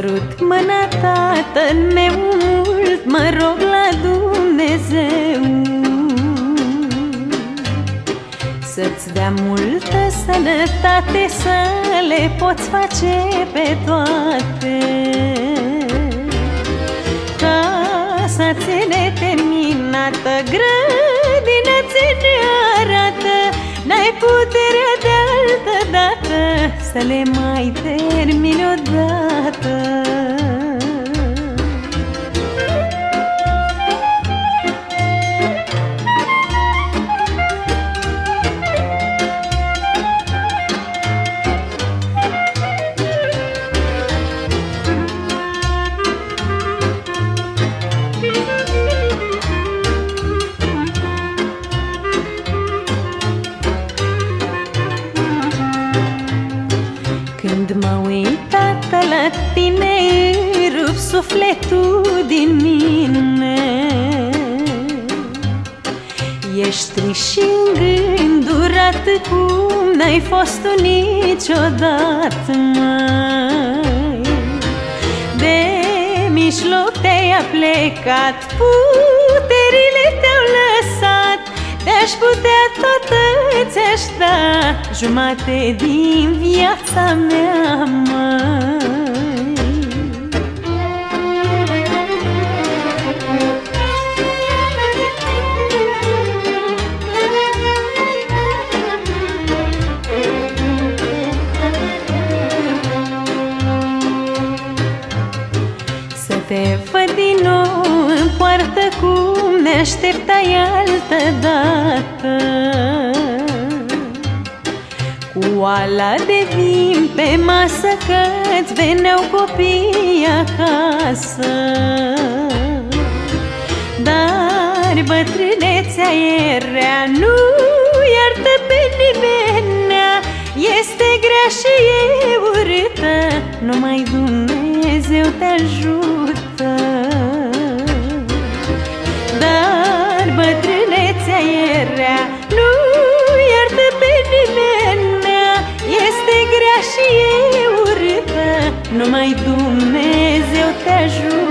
Sărut mâna tatăl meu mult Mă rog la Dumnezeu. Să-ți dea multă sănătate Să le poți face pe toate. Casa ți neterminată Grădina ți ne arată N-ai puterea de altă dată Să le mai termini odată रहता uit, tată, la tine Rup sufletul din mine. Ești trist și îngândurat Cum n-ai fost tu niciodată, mai De mijloc te-ai plecat Puterile te-au lăsat Te-aș putea toată ți-aș da Jumate din viața mea, măi. Să te văd din nou în poartă Cum ne așteptai altă dată. Cu oala de vin pe masă Că-ți veneau copii acasă. Dar bătrânețea era Nu iartă pe nimeni Este grea și e urâtă. Numai Dumnezeu te ajută grea și e urâtă Numai Dumnezeu te ajută